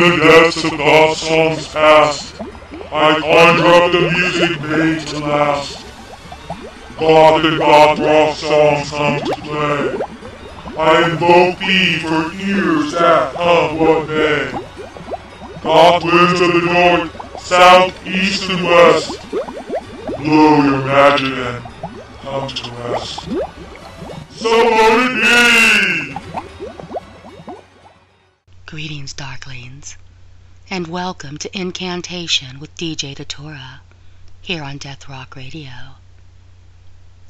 the depths of God's songs past, I conjure up the music made to last. God and God brought songs come to play. I invoke thee for ears that come what may. God winds of the north, south, east, and west, blow your magic and come to rest. So let it be! And welcome to Incantation with DJ Datura here on Death Rock Radio.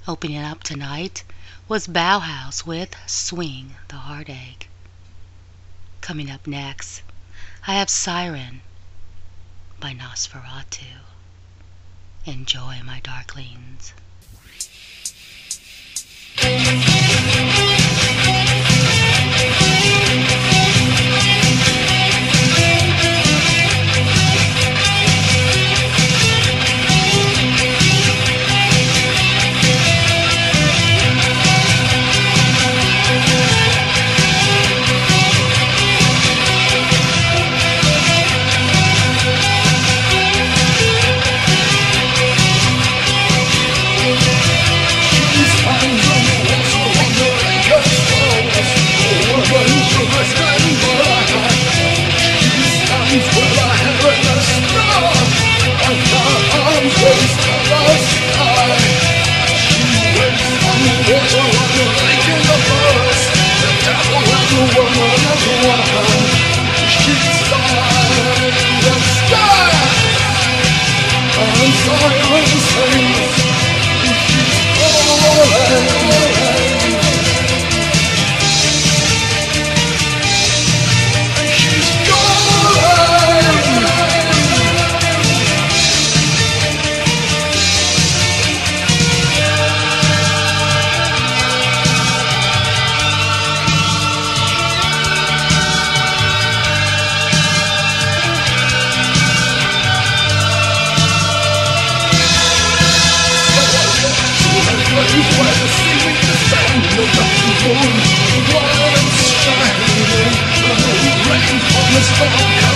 Opening up tonight was Bauhaus with Swing the Heartache. Coming up next, I have Siren by Nosferatu. Enjoy, my Darklings. Rain from the storm comes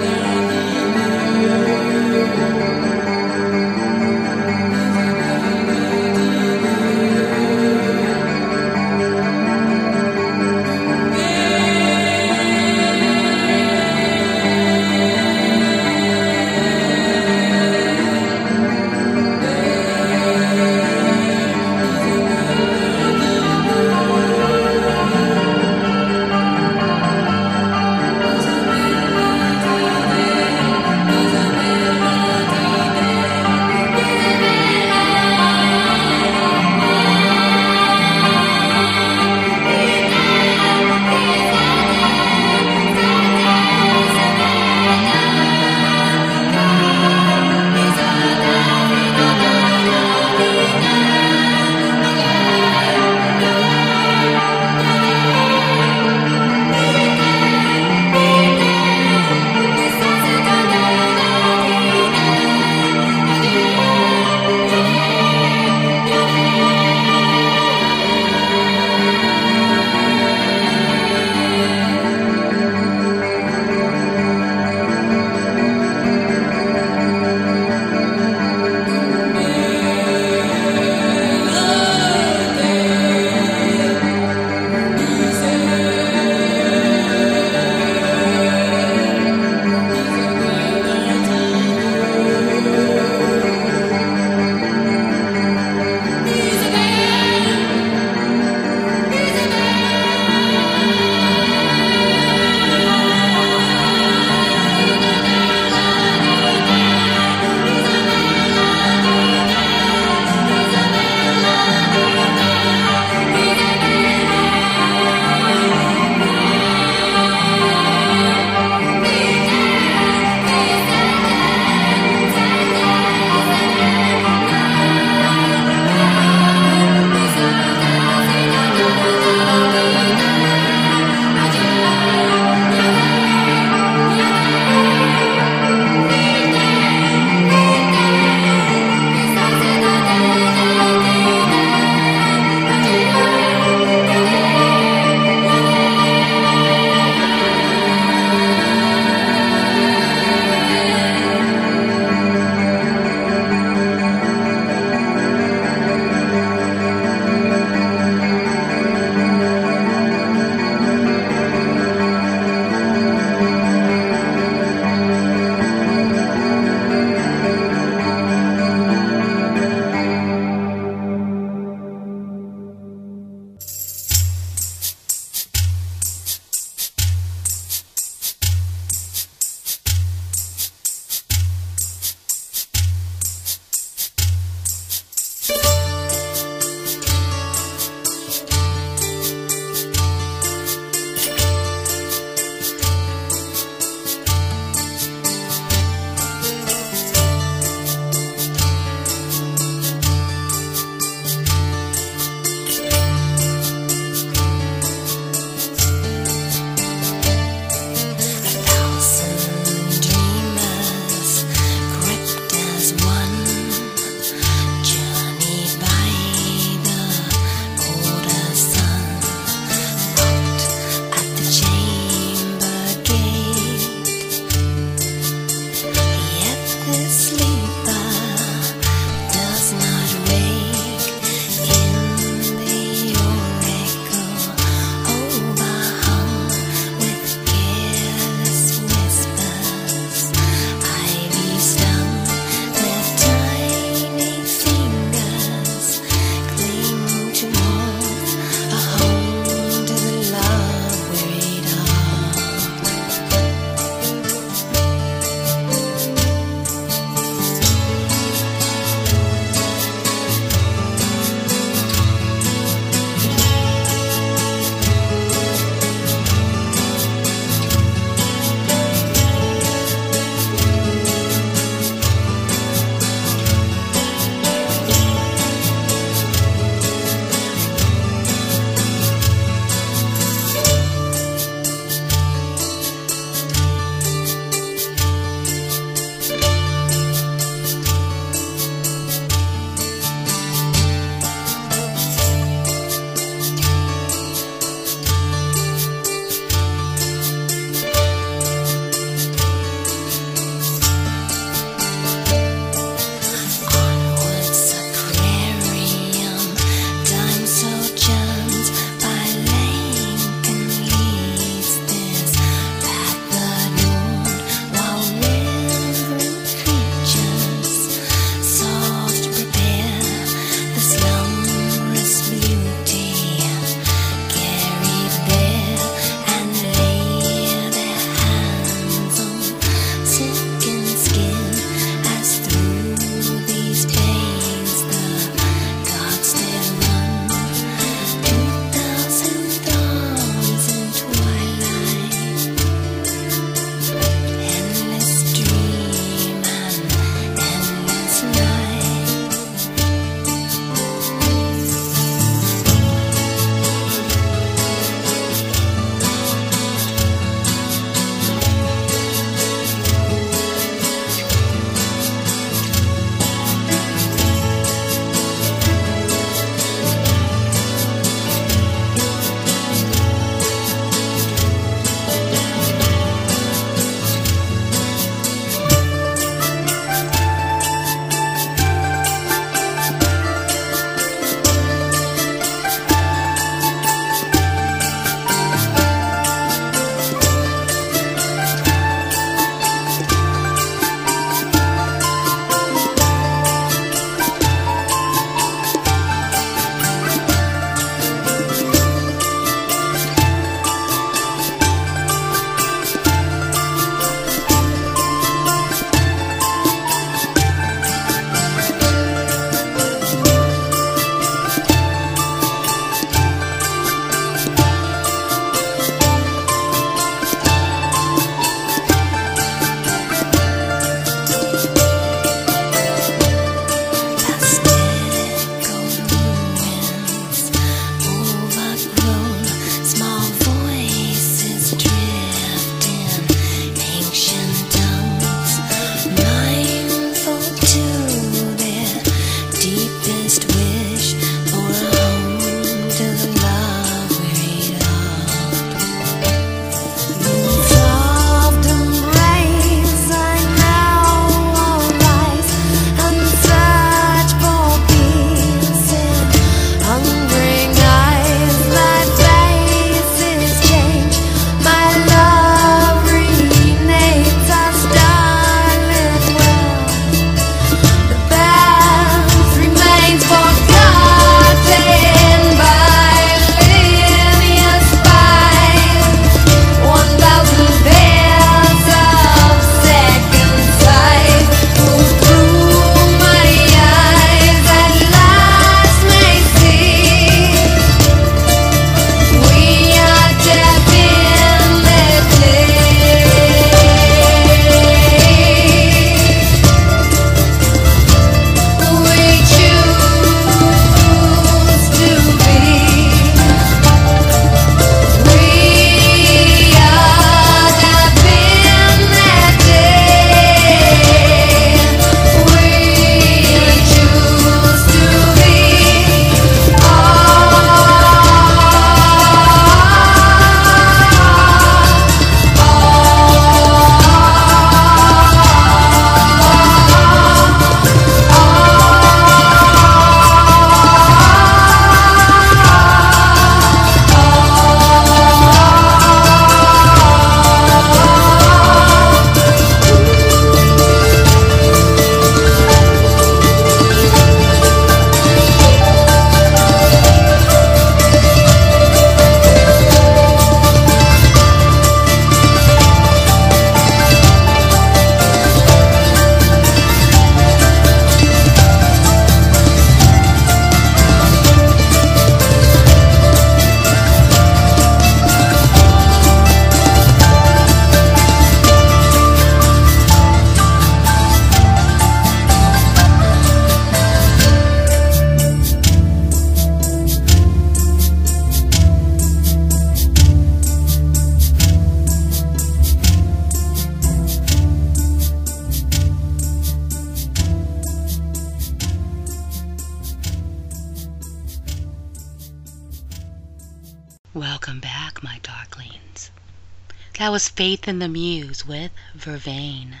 Faith and the Muse with Vervain.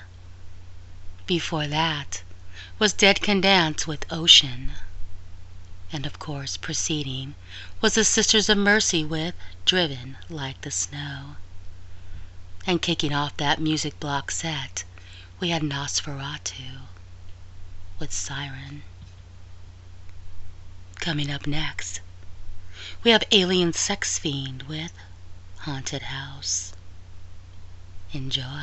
Before that was Dead Can Dance with Ocean. And of course, preceding was the Sisters of Mercy with Driven Like the Snow. And kicking off that music block set, we had Nosferatu with Siren. Coming up next, we have Alien Sex Fiend with Haunted. Enjoy.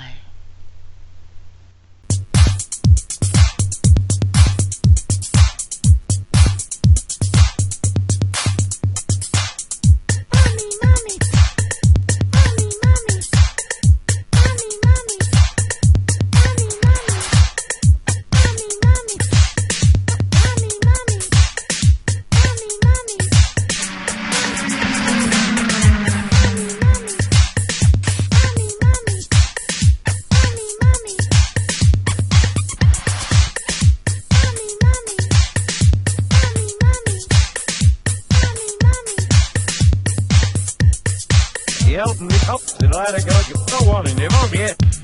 In there, won't you?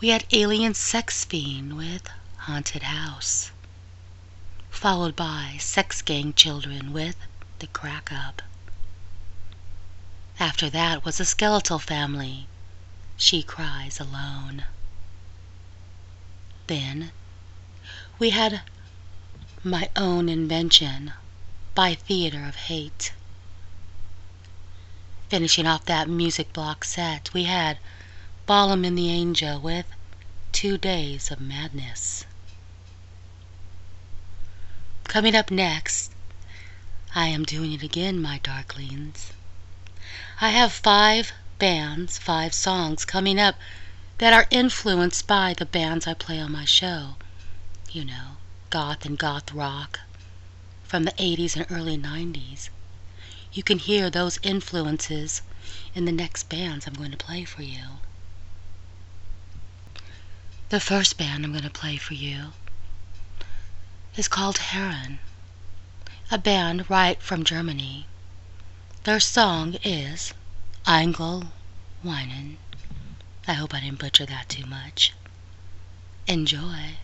We had Alien Sex Fiend with Haunted House, followed by Sex Gang Children with The Crack Up. After that was a skeletal family, She Cries Alone. Then we had My Own Invention by Theatre of Hate. Finishing off that music block set, we had Balaam and the Angel with Two Days of Madness. Coming up next, I am doing it again, my darklings. I have five bands, five songs coming up that are influenced by the bands I play on my show. You know, goth and goth rock from the 80s and early 90s. You can hear those influences in the next bands I'm going to play for you. The first band I'm going to play for you is called Heron, a band right from Germany. Their song is Eingel Weinen. I hope I didn't butcher that too much. Enjoy.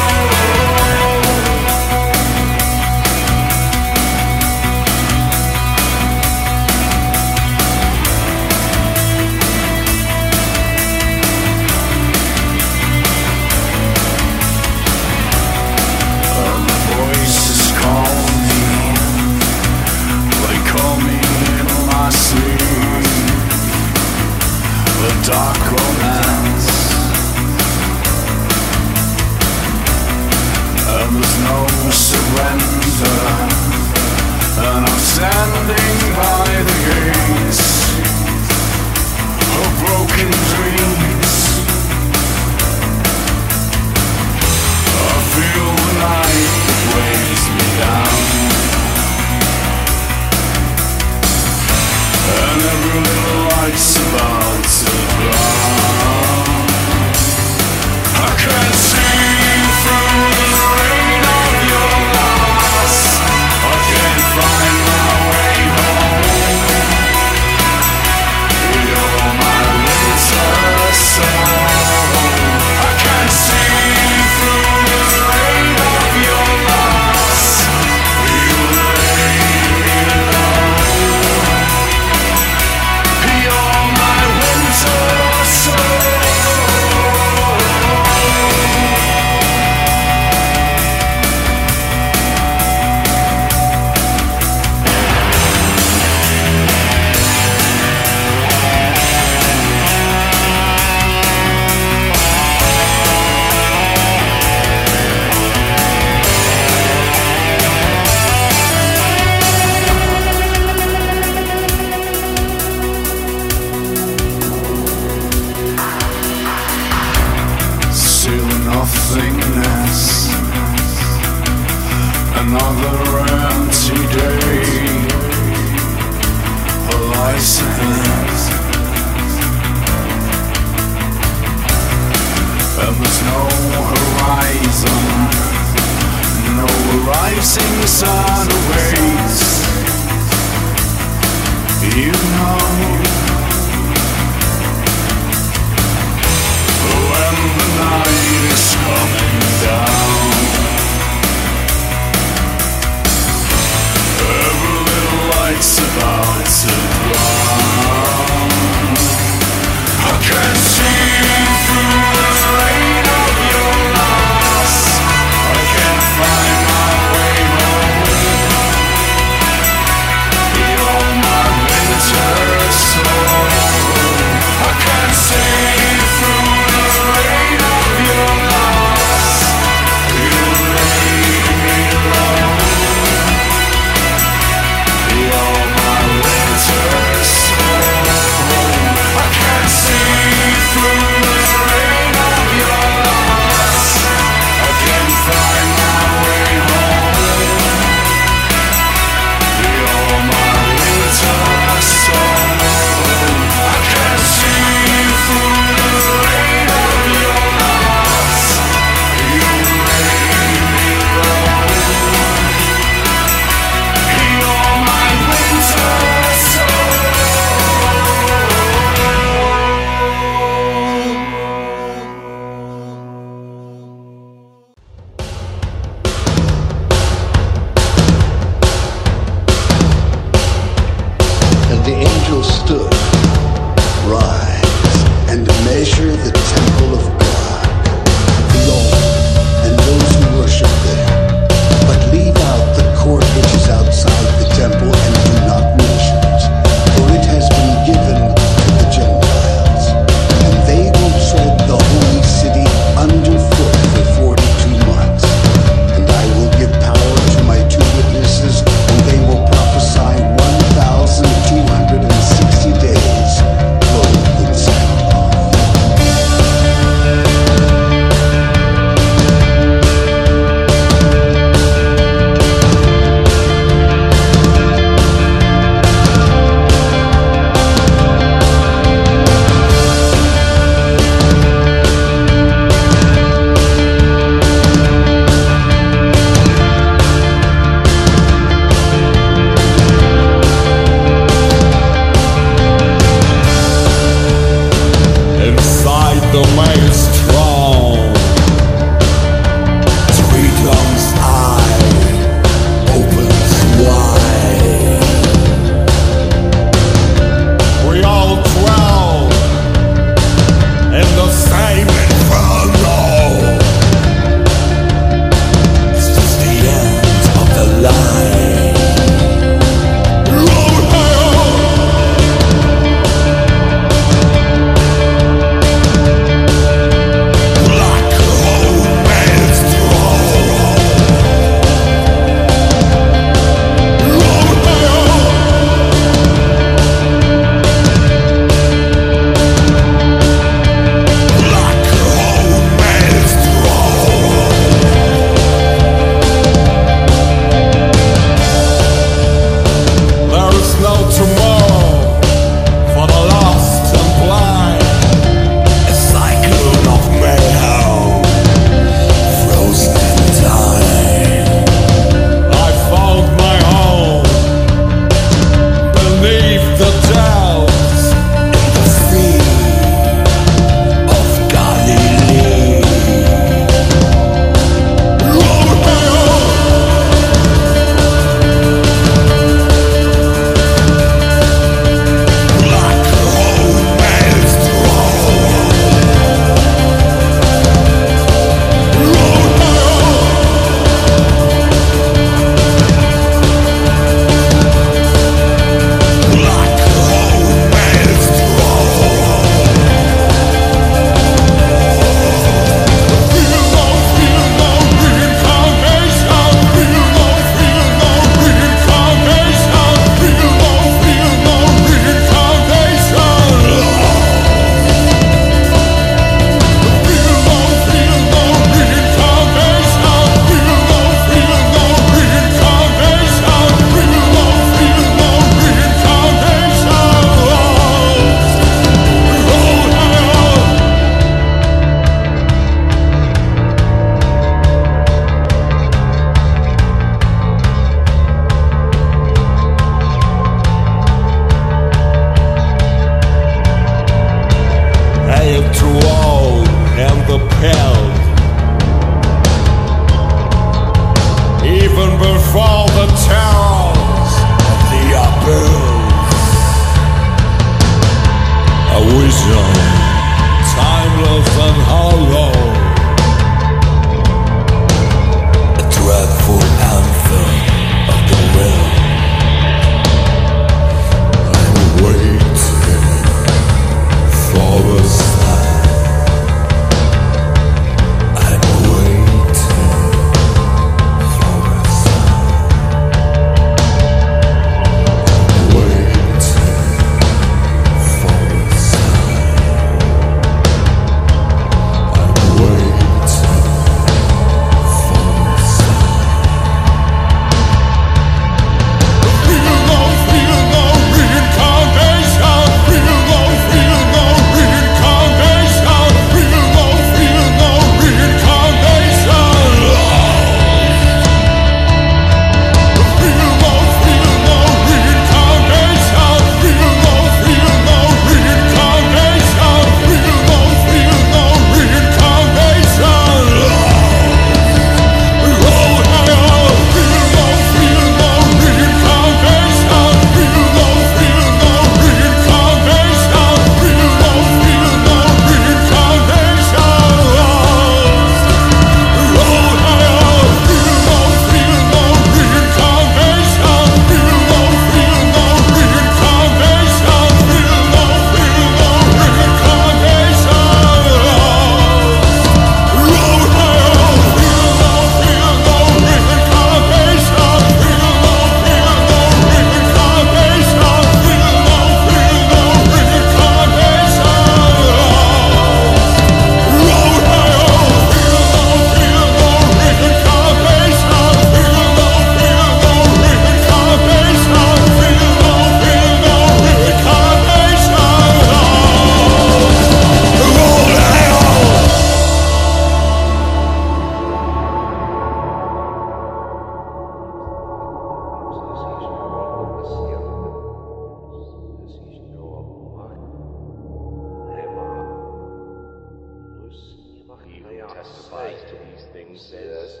to these things says,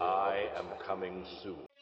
I am coming soon.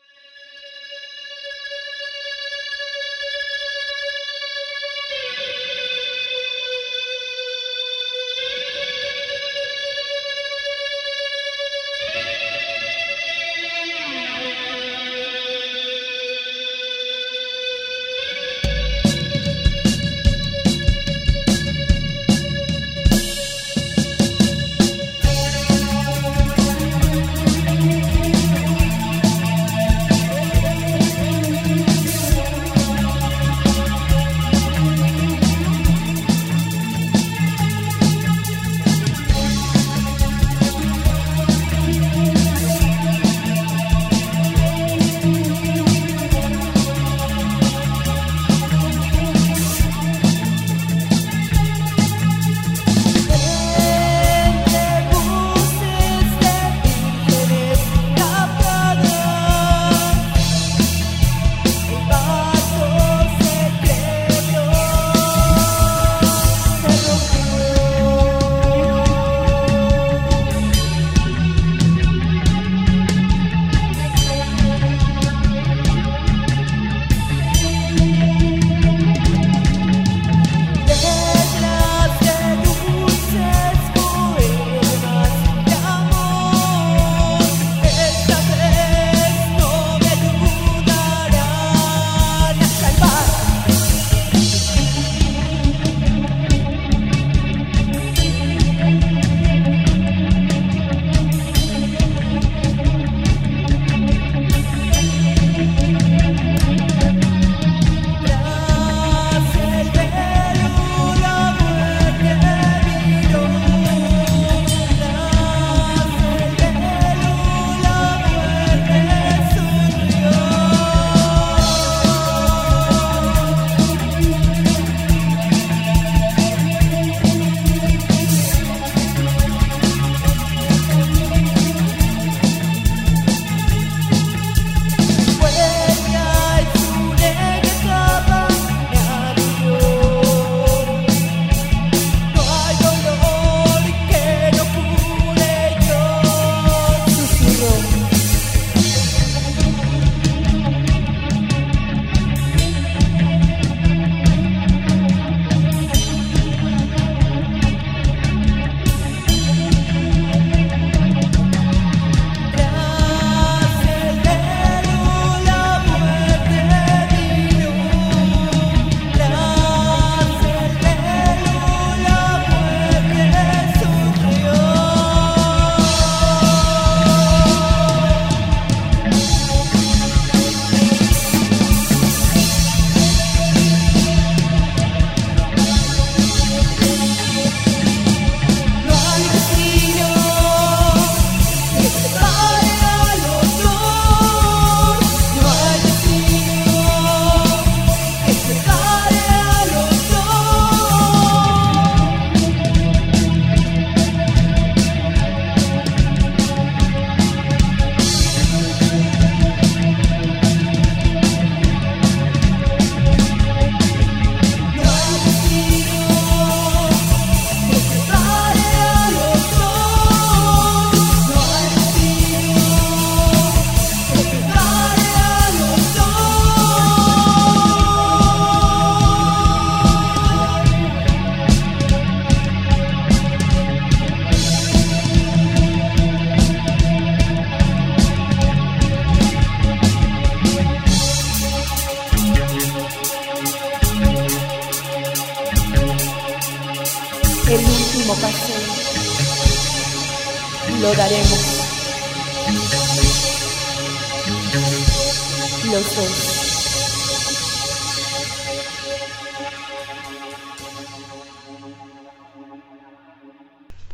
Dos.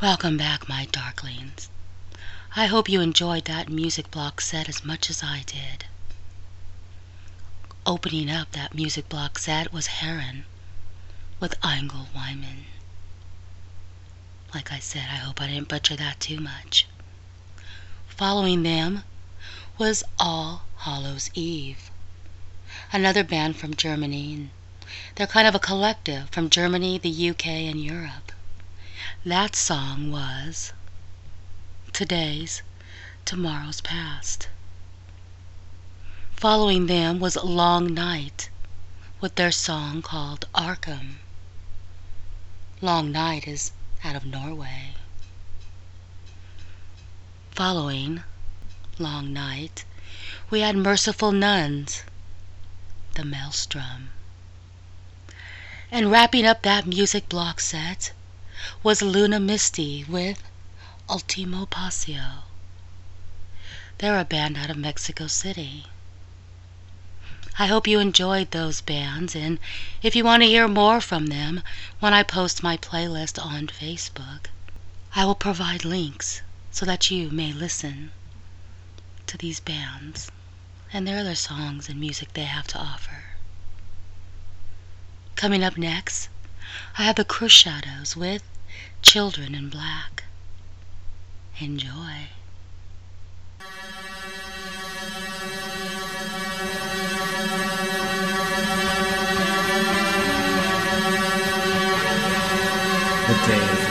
Welcome back, my darklings. I hope you enjoyed that music block set as much as I did. Opening up that music block set was Heron with Engel Wyman. Like I said, I hope I didn't butcher that too much. Following them was All Hallows Eve, another band from Germany. They're kind of a collective from Germany, the UK, and Europe. That song was Today's Tomorrow's Past. Following them was Long Night with their song called Arkham. Long Night is out of Norway. Following Long Night, we had Merciful Nuns, the Maelstrom. And wrapping up that music block set was Luna Misty with Ultimo Passio. They're a band out of Mexico City. I hope you enjoyed those bands, and if you want to hear more from them when I post my playlist on Facebook, I will provide links so that you may listen to these bands and their other songs and music they have to offer. Coming up next, I have the Crüxshadows with Children in Black. Enjoy. The day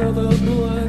Of the blood.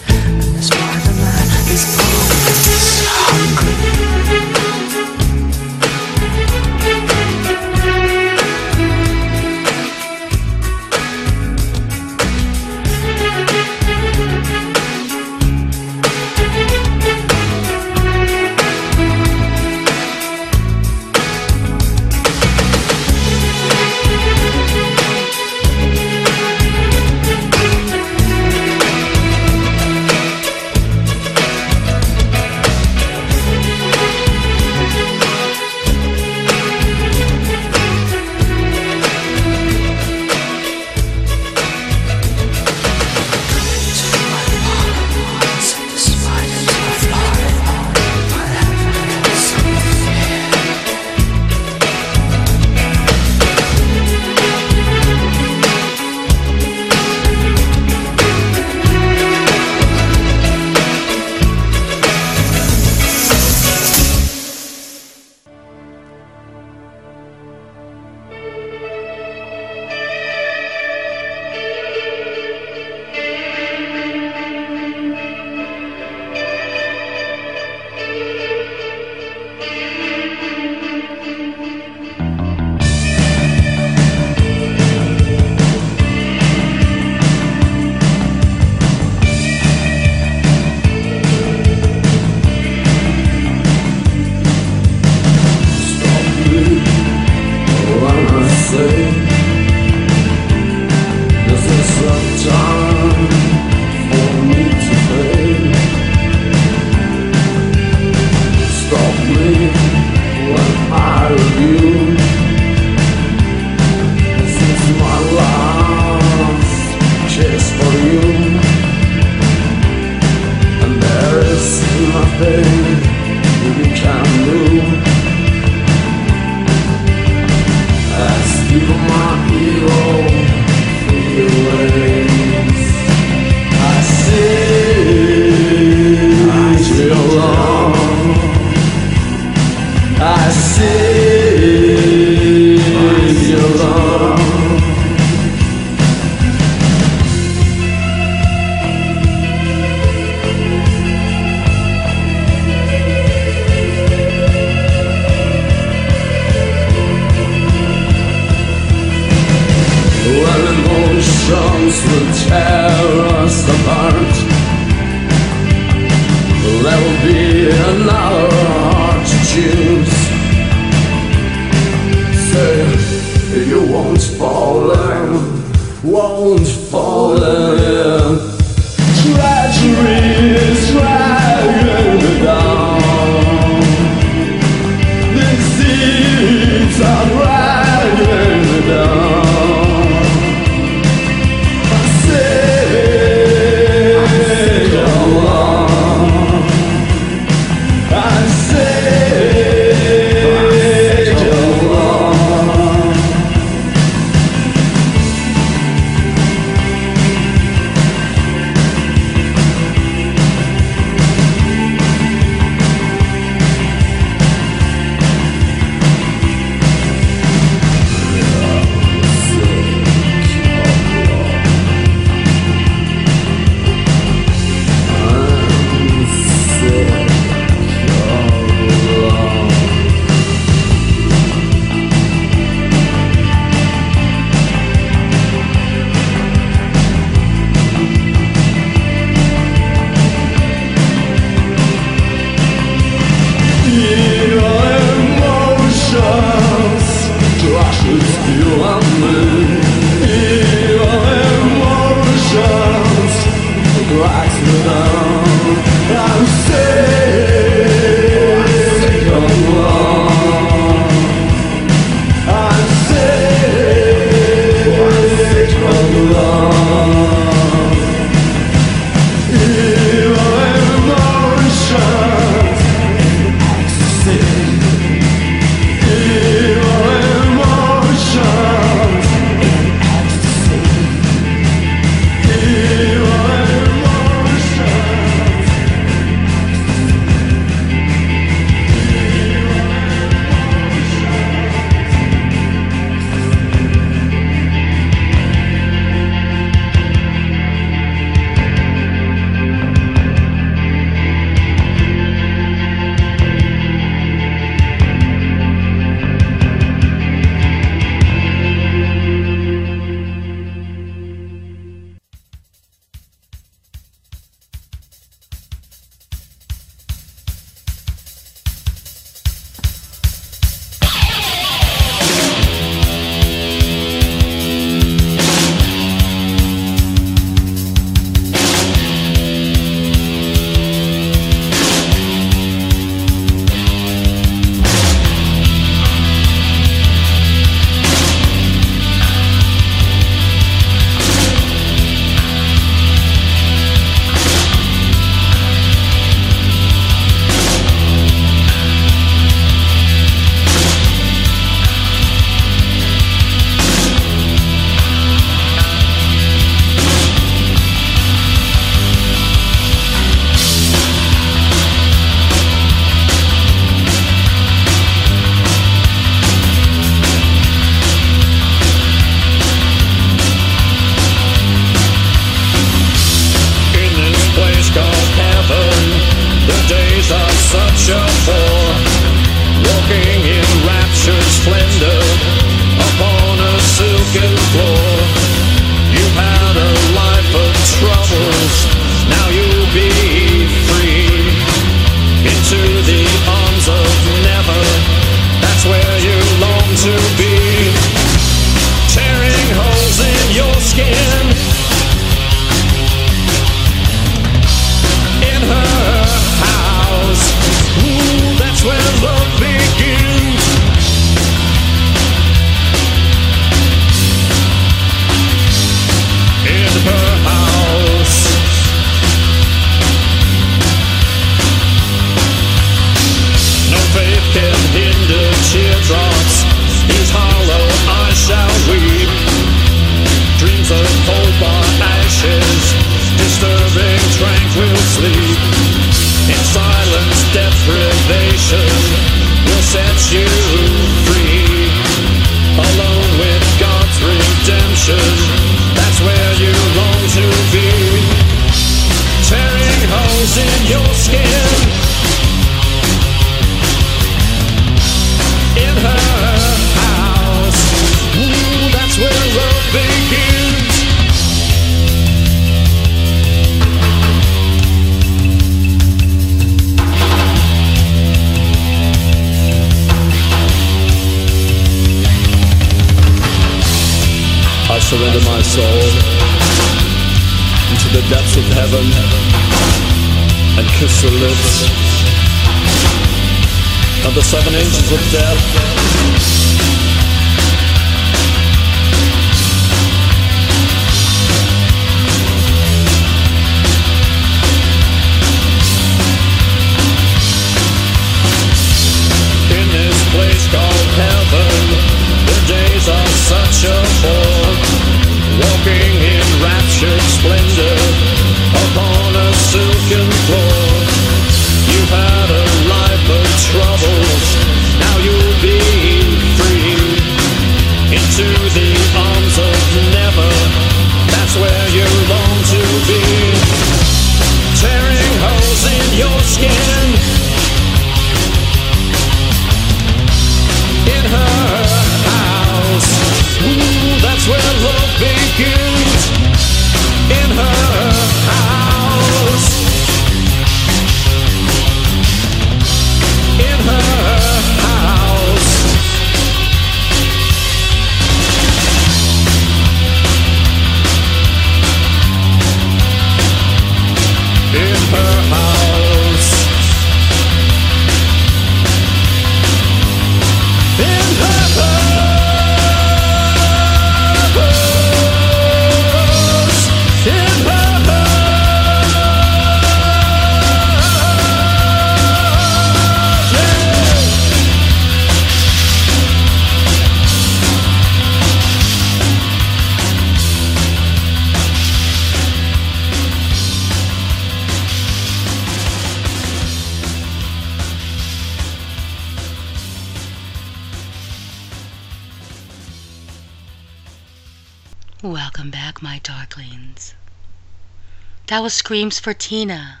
screams for Tina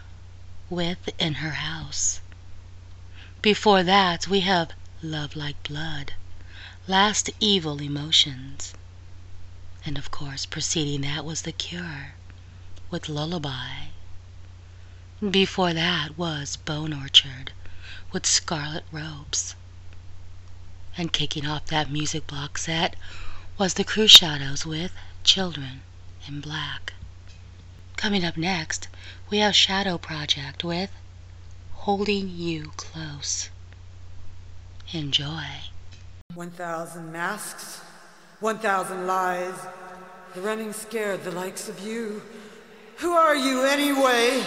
with In Her House. Before that, we have Love Like Blood, Last Evil Emotions. And of course, preceding that was The Cure with Lullaby. Before that was Bone Orchard with Scarlet Robes. And kicking off that music block set was The Crüxshadows with Children in Black. Coming up next, we have Shadow Project with Holding You Close. Enjoy. 1,000 masks, 1,000 lies. The running scared the likes of you. Who are you anyway?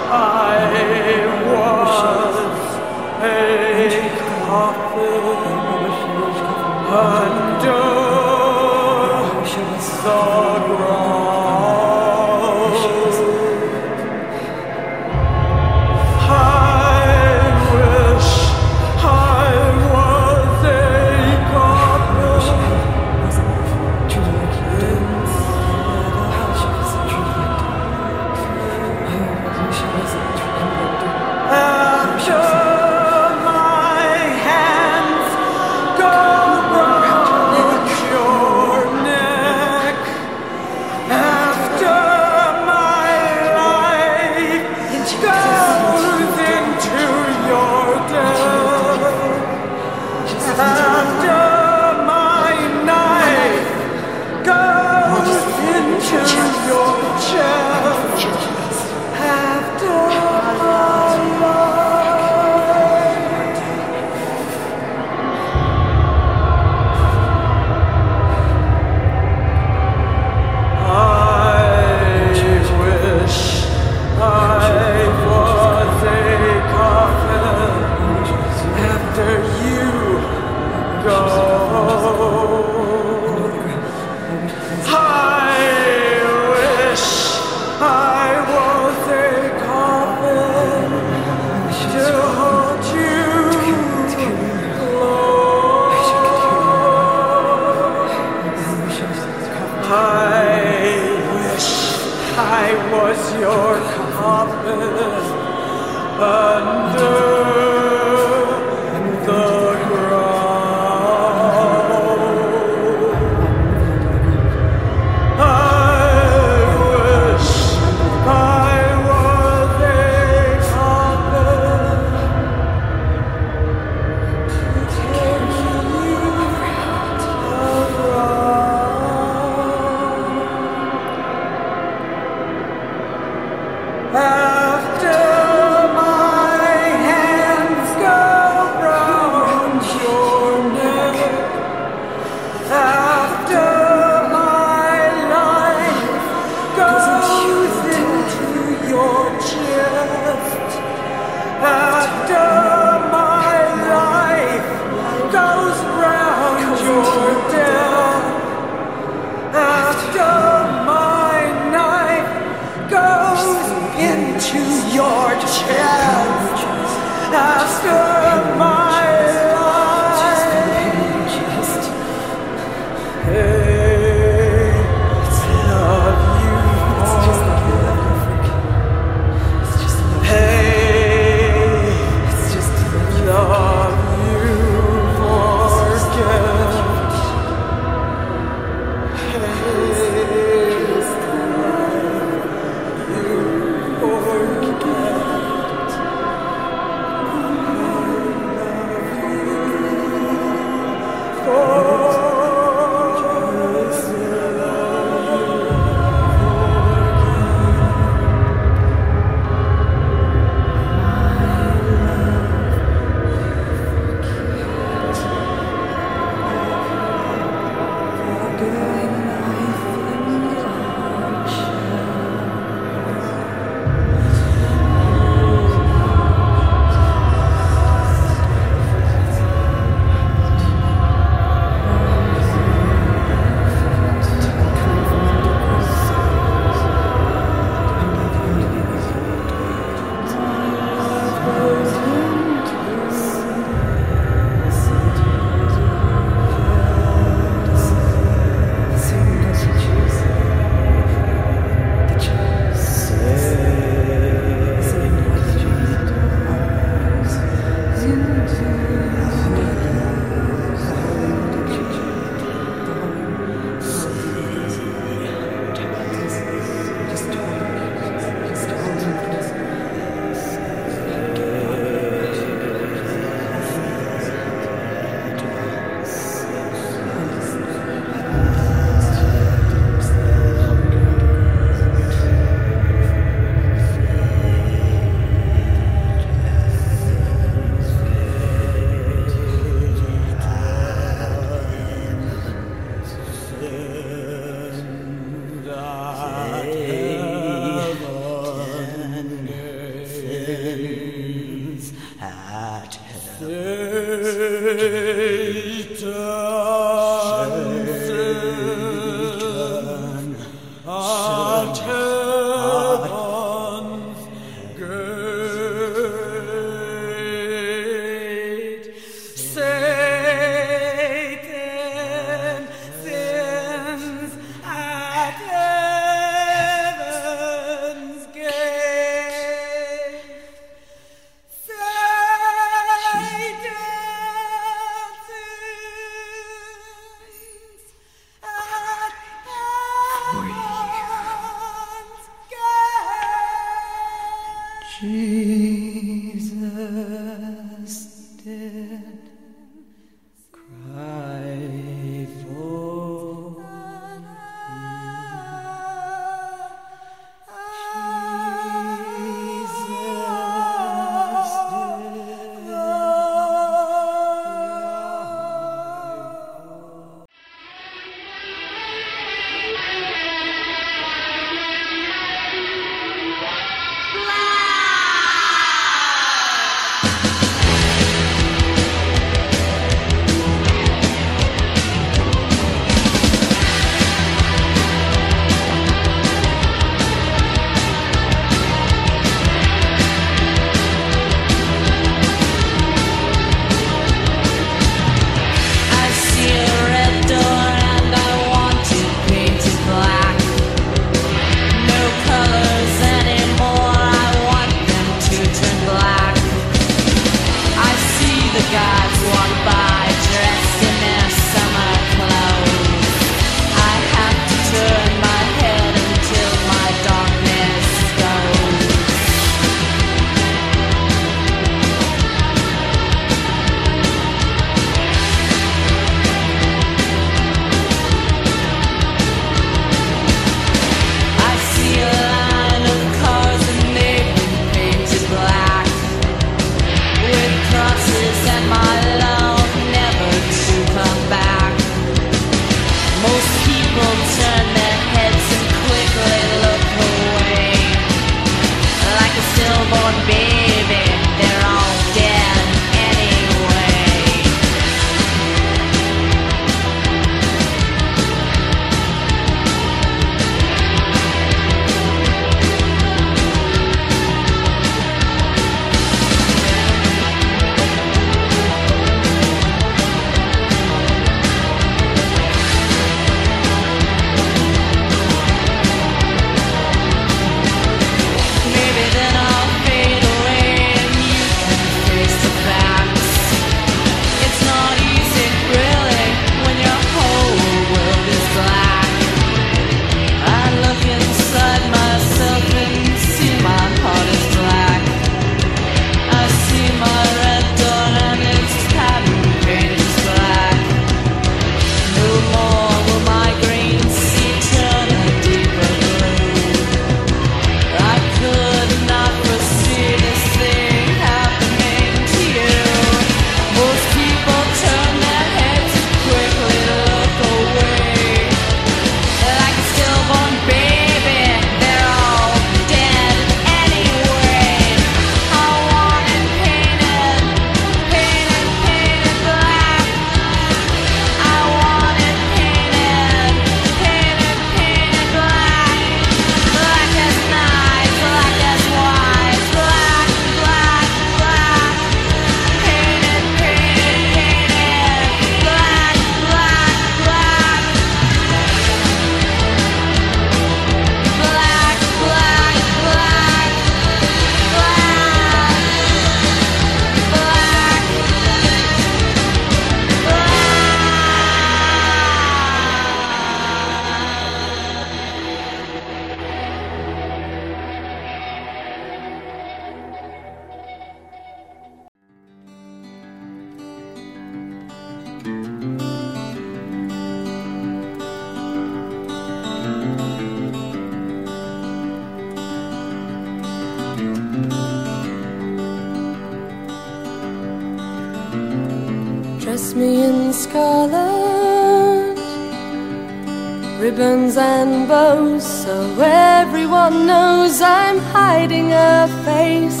And bows, so everyone knows I'm hiding a face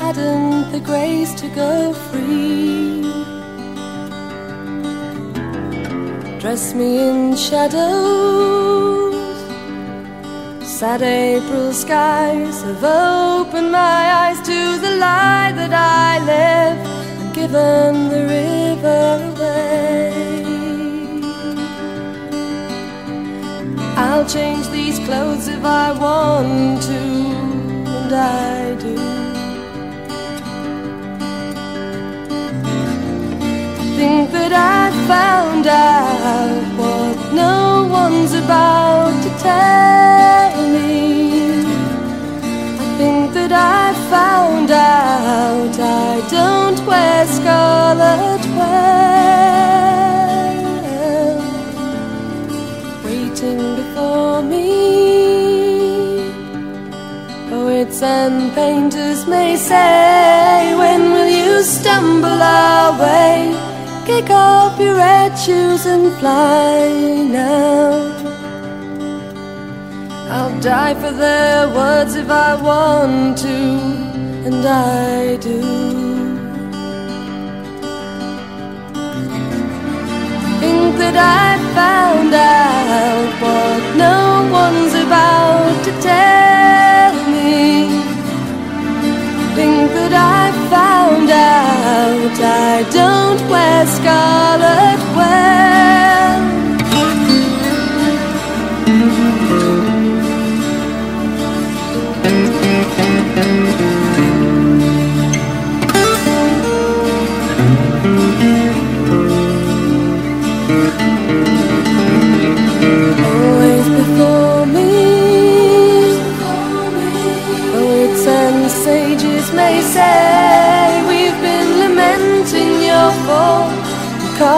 hadn't the grace to go free. Dress me in shadows. Sad April skies have opened my eyes to the lie that I live and given the river I'll change these clothes if I want to, and I do. think that I found out what no one's about to tell me. I think that I found out I don't wear scarlet and painters may say, When will you stumble away? Kick off your red shoes and fly now. I'll die for their words if I want to, and I do. Think that I found out what no one's about to tell think that I found out I don't wear scarlet well. Always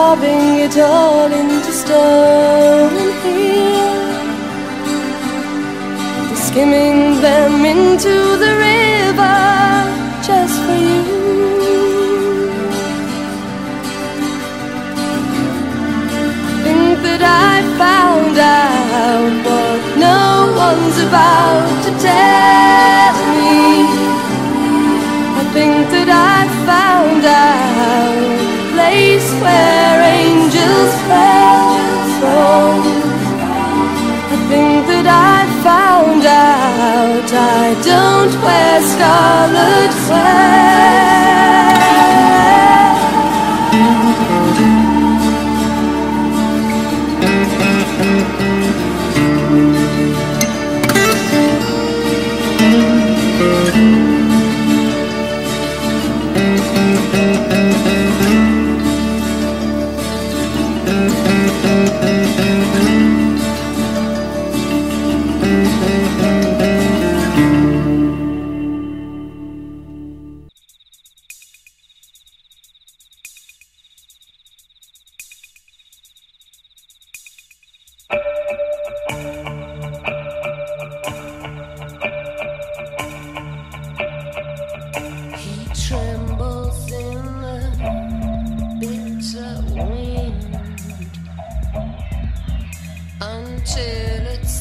carving it all into stone and here, skimming them into the river just for you. think that I found out what no one's about to tell me. I think that I found out place where angels fell from. I think that I found out I don't wear scarlet well. He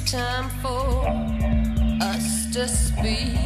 time for us to speak.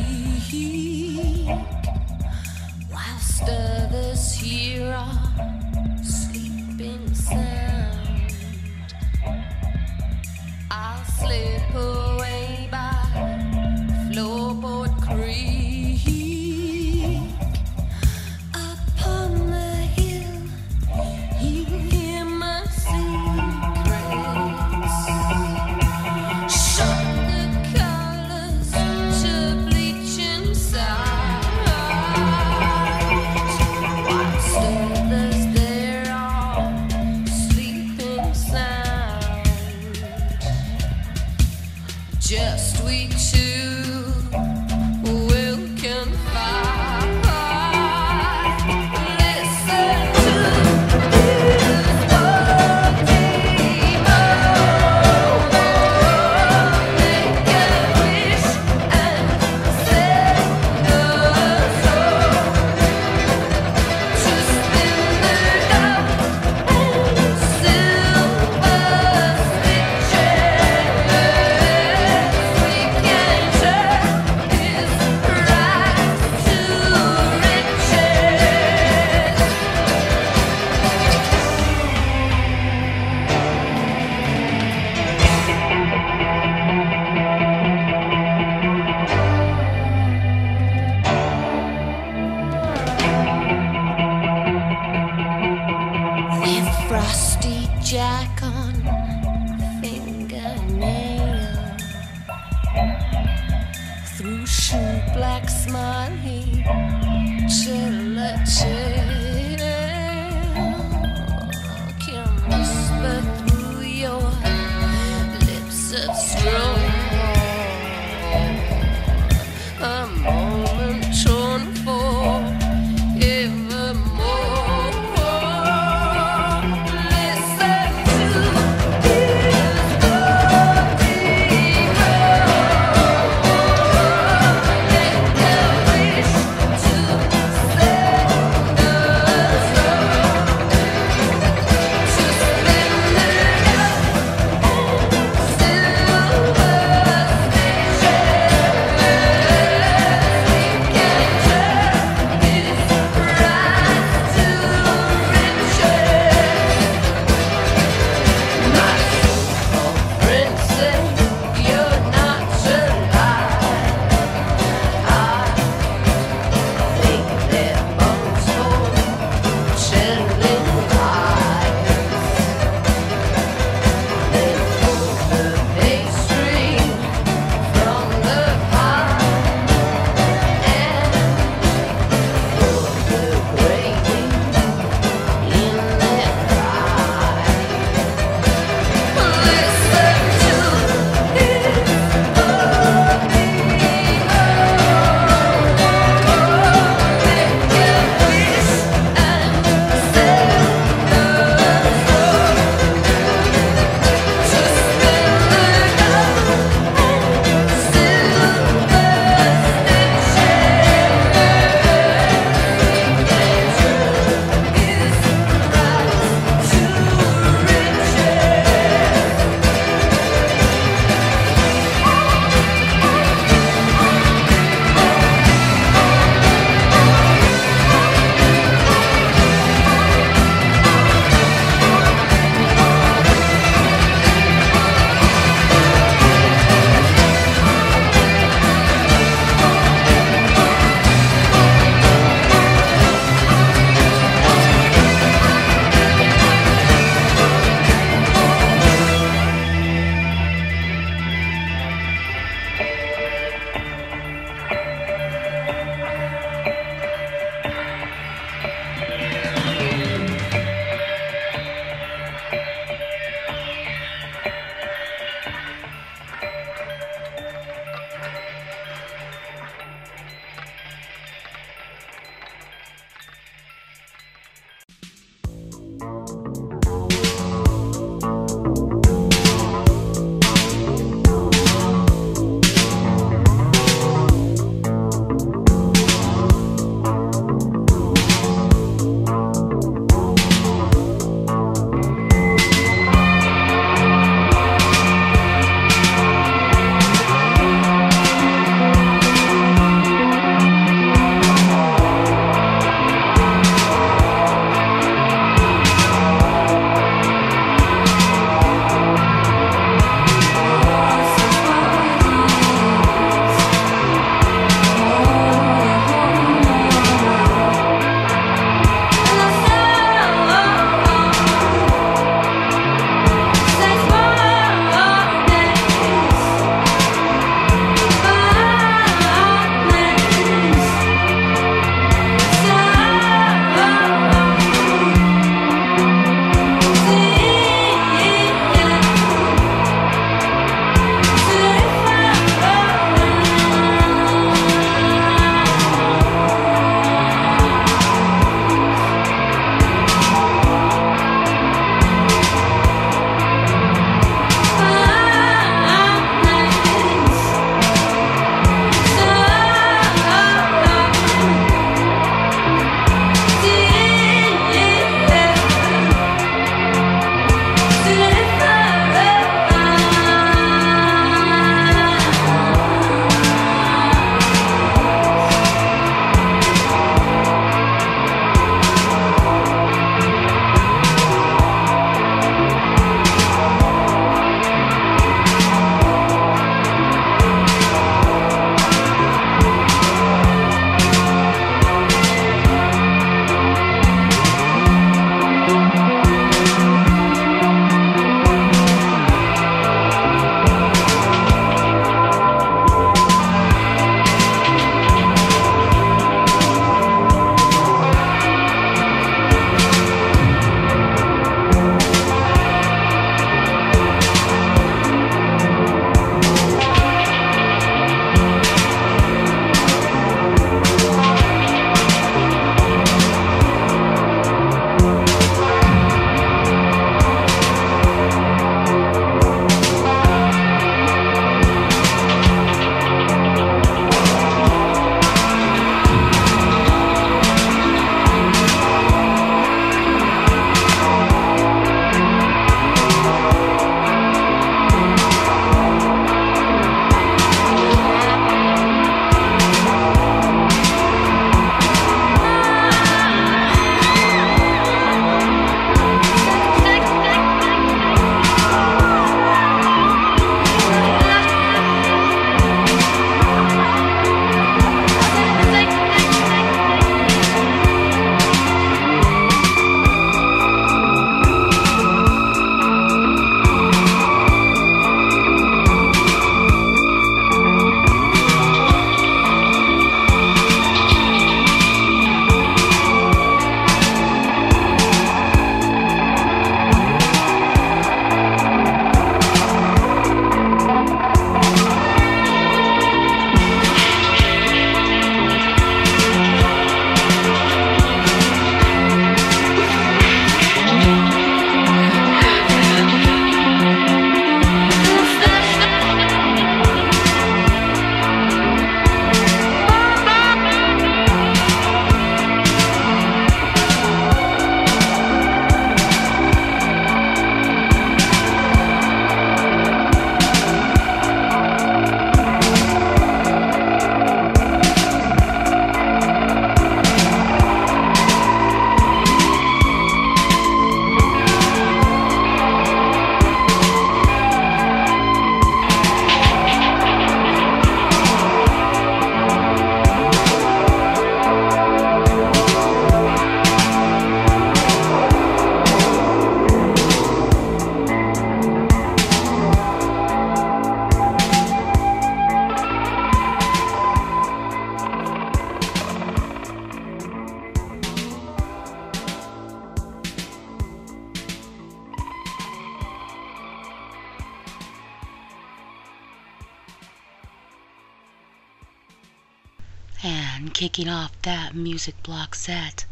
Music block set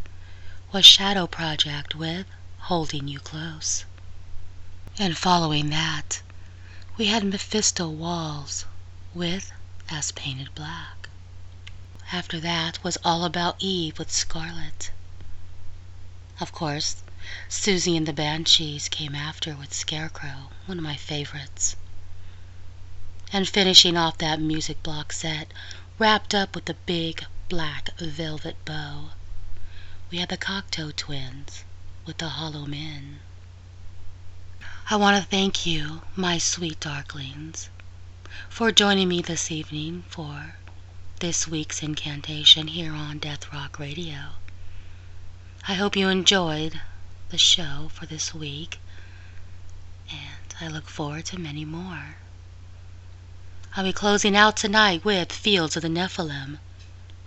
was Shadow Project with Holding You Close. And following that, we had Mephisto Walz with As Painted Black. After that was All About Eve with Scarlet. Of course, Siouxsie and the Banshees came after with Scarecrow, one of my favorites. And finishing off that music block set, wrapped up with a big black velvet bow, we had the Cocteau Twins with the Hollow Men. I want to thank you, my sweet darklings, for joining me this evening for this week's incantation here on Death Rock Radio. I hope you enjoyed the show for this week, and I look forward to many more. I'll be closing out tonight with Fields of the Nephilim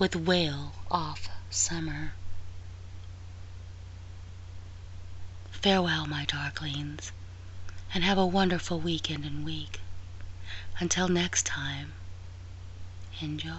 with Wail of Sumer. Farewell, my darklings, and have a wonderful weekend and week. Until next time, enjoy.